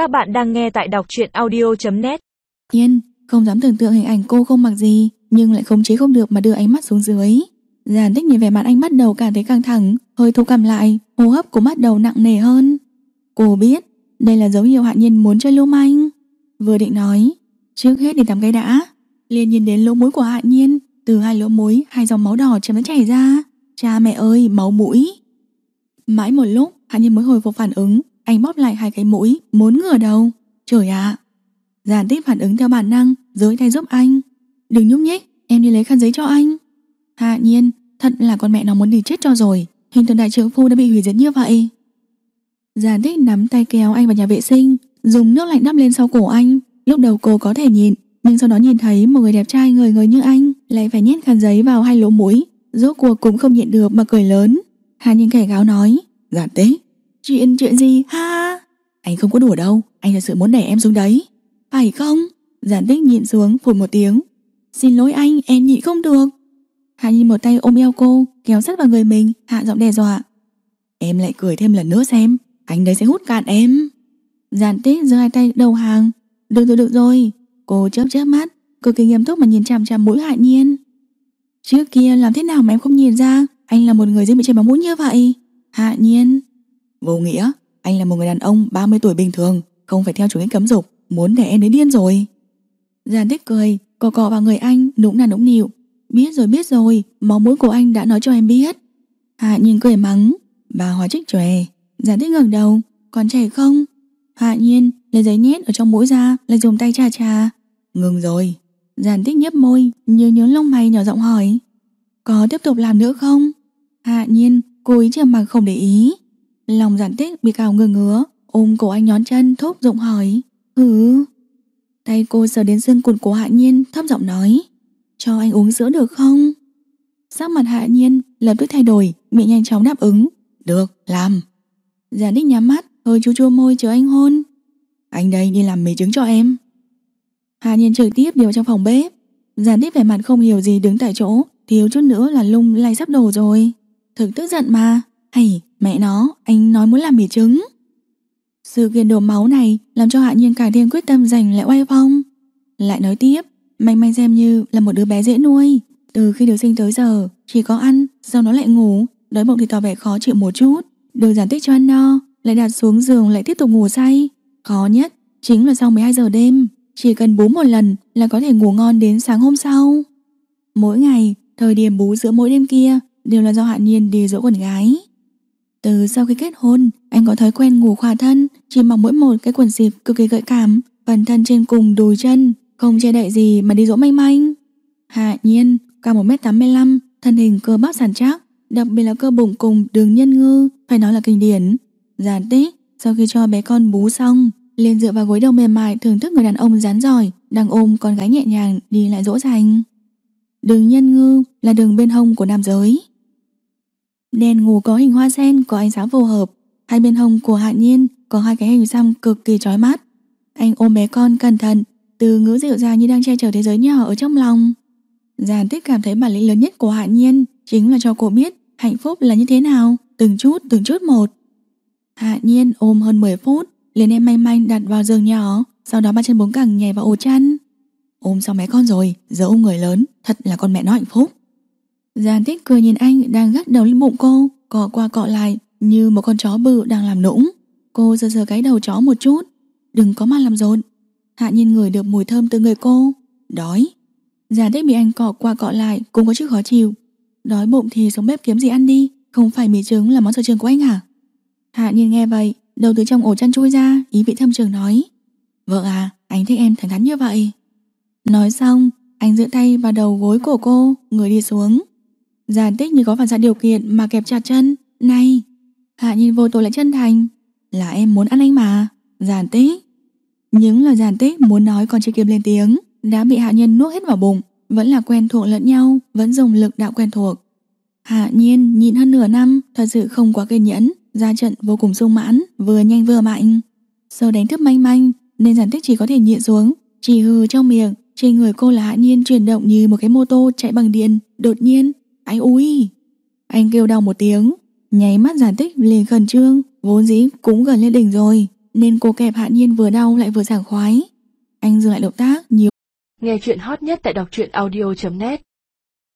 Các bạn đang nghe tại đọc truyện audio.net Nhiên, không dám tưởng tượng hình ảnh cô không mặc gì Nhưng lại không chế không được mà đưa ánh mắt xuống dưới. Giàn tích nhìn về mặt anh bắt đầu cảm thấy căng thẳng Hơi thu cầm lại Hô hấp cũng bắt đầu nặng nề hơn. Cô biết đây là dấu hiệu hạ nhiên muốn chơi lưu manh. Vừa định nói Trước hết để tắm cái đã. Liền nhìn đến lỗ mũi của hạ nhiên Từ hai lỗ mũi hai dòng máu đỏ chấm đã chảy ra. Cha mẹ ơi máu mũi. Mãi một lúc hạ nhiên mới hồi phục phản ứng. Anh bóp lại hai cái mũi, Muốn ngửa đầu. Trời ạ. Giản tích phản ứng theo bản năng dưới tay giúp anh. Đừng nhúc nhích, em đi lấy khăn giấy cho anh. Hạ nhiên, Thật là con mẹ nó muốn đi chết cho rồi. Hình tượng đại trưởng phu đã bị hủy diệt như vậy. Giản tích nắm tay kéo anh vào nhà vệ sinh, Dùng nước lạnh đắp lên sau cổ anh. Lúc đầu cô có thể nhịn, Nhưng sau đó nhìn thấy một người đẹp trai người người như anh, Lại phải nhét khăn giấy vào hai lỗ mũi. Rốt cuộc cũng không nhịn được mà cười lớn. Hà nhìn kẻ gáo nói Giản tích Chuyện chuyện gì? Ha? Anh không có đùa đâu. Anh thật sự muốn đẩy em xuống đấy. Phải không? Giản tích nhịn xuống, phụt một tiếng. Xin lỗi anh, em nhịn không được. Hạ nhìn một tay ôm eo cô, Kéo sát vào người mình, Hạ giọng đe dọa. Em lại cười thêm lần nữa xem, Anh đấy sẽ hút cạn em. Giản tích giơ hai tay đầu hàng. Được rồi được rồi. Cô chớp chớp mắt, Cực kỳ nghiêm túc mà nhìn chằm chằm mũi hạ nhiên Trước kia làm thế nào mà em không nhìn ra? Anh là một người dễ bị chảy máu mũi như vậy. Hạ nhiên Vô nghĩa, Anh là một người đàn ông 30 tuổi bình thường, Không phải theo chủ nghĩa cấm dục, Muốn để em đến điên rồi. Giàn tích cười cò cò vào người anh, Nũng nà nũng nịu. Biết rồi biết rồi Máu mũi của anh đã nói cho em biết. Hạ nhìn cười mắng, Bà hóa trích tròe Giàn tích ngẩng đầu, Còn trẻ không? Hạ nhiên, lấy giấy nhét ở trong mũi ra, Lại dùng tay trà trà Ngừng rồi. Giàn tích nhấp môi Như nhớ lông mày nhỏ giọng hỏi. Có tiếp tục làm nữa không? Hạ nhiên, cố ý chưa mặc không để ý. Lòng giản tích bị cào ngừa ngứa, Ôm cổ anh nhón chân, thúc giọng hỏi Ừ? Tay cô sờ đến xương cụt của Hạ Nhiên, thấp giọng nói, Cho anh uống sữa được không? Sắc mặt Hạ Nhiên lập tức thay đổi, Miệng nhanh chóng đáp ứng, Được, làm. Giản tích nhắm mắt, hơi chú chua môi chờ anh hôn, Anh đây đi làm mì trứng cho em. Hạ Nhiên trực tiếp đi vào trong phòng bếp. Giản tích vẻ mặt không hiểu gì đứng tại chỗ, Thiếu chút nữa là lung lay sắp đổ rồi. Thực tức giận mà. Hay mẹ nó, anh nói muốn làm mì trứng. Sự kiện đổ máu này Làm cho Hạ Nhiên càng thêm quyết tâm giành lại oai phong. Lại nói tiếp Manh manh xem như là một đứa bé dễ nuôi. Từ khi được sinh tới giờ, Chỉ có ăn, Sau đó lại ngủ, Đói bụng thì tỏ vẻ khó chịu một chút. Được giản tích cho ăn no, Lại đặt xuống giường lại tiếp tục ngủ say. Khó nhất chính là sau 12 giờ đêm, Chỉ cần bú một lần là có thể ngủ ngon đến sáng hôm sau. Mỗi ngày, Thời điểm bú giữa mỗi đêm kia Đều là do Hạ Nhiên đi dỗ con gái. Từ sau khi kết hôn, Anh có thói quen ngủ khỏa thân, Chỉ mặc mỗi một cái quần dịp cực kỳ gợi cảm Phần thân trên cùng đùi chân, Không che đậy gì mà đi dỗ manh manh. Hạ Nhiên, cao 1m85 Thân hình cơ bắp sàn chắc Đặc biệt là cơ bụng cùng đường nhân ngư, Phải nói là kinh điển. Giản tích sau khi cho bé con bú xong, liền dựa vào gối đầu mềm mại thưởng thức người đàn ông rắn giỏi, đang ôm con gái nhẹ nhàng đi lại dỗ dành. Đường nhân ngư là đường bên hông của nam giới đèn ngủ có hình hoa sen, có ánh sáng phù hợp. Hai bên hông của hạ nhiên có hai cái hình xăm cực kỳ chói mắt. Anh ôm bé con cẩn thận, từ ngữ dịu dàng như đang che chở thế giới nhỏ ở trong lòng. Giàn tích cảm thấy bản lĩnh lớn nhất của hạ nhiên chính là cho cô biết hạnh phúc là như thế nào, từng chút từng chút một. Hạ nhiên ôm hơn 10 phút, liền em manh manh đặt vào giường nhỏ, Sau đó ba chân bốn cẳng nhảy vào ổ chăn. Ôm xong bé con rồi Giờ ôm người lớn, Thật là con mẹ nó hạnh phúc. Giàn tích cười nhìn anh đang gắt đầu lên bụng cô, Cọ qua cọ lại, Như một con chó bự đang làm nũng. Cô sờ sờ cái đầu chó một chút. Đừng có mà làm rộn. Hạ nhiên ngửi được mùi thơm từ người cô. Đói. Giàn tích bị anh cọ qua cọ lại Cũng có chút khó chịu. Đói bụng thì xuống bếp kiếm gì ăn đi, Không phải mì trứng là món sở trường của anh hả Hạ nhiên nghe vậy, Đầu từ trong ổ chăn chui ra, Ý vị thâm trường nói. Vợ à anh thích em thẳng thắn như vậy. Nói xong, anh giữ tay vào đầu gối của cô, Người đi xuống. Giàn tích như có phản xạ điều kiện mà kẹp chặt chân. Này Hạ nhiên vô tội lại chân thành. Là em muốn ăn anh mà. Giàn tích Những lời giàn tích muốn nói còn chưa kịp lên tiếng Đã bị hạ nhiên nuốt hết vào bụng. Vẫn là quen thuộc lẫn nhau Vẫn dùng lực đạo quen thuộc. Hạ nhiên nhịn hơn nửa năm Thật sự không quá kiên nhẫn. Ra trận vô cùng sung mãn, vừa nhanh vừa mạnh. Sâu đánh thức manh manh, nên giản tích chỉ có thể nhịn xuống, chỉ hừ trong miệng, trên người cô là hạ nhiên chuyển động như một cái mô tô chạy bằng điện, đột nhiên, anh ui. Anh kêu đau một tiếng, nháy mắt giản tích liền khẩn trương, vốn dĩ cũng gần lên đỉnh rồi, Nên cô kẹp Hạ Nhiên vừa đau lại vừa sảng khoái. Anh dừng lại động tác nhiều Nghe chuyện hot nhất tại đọc truyện audio.net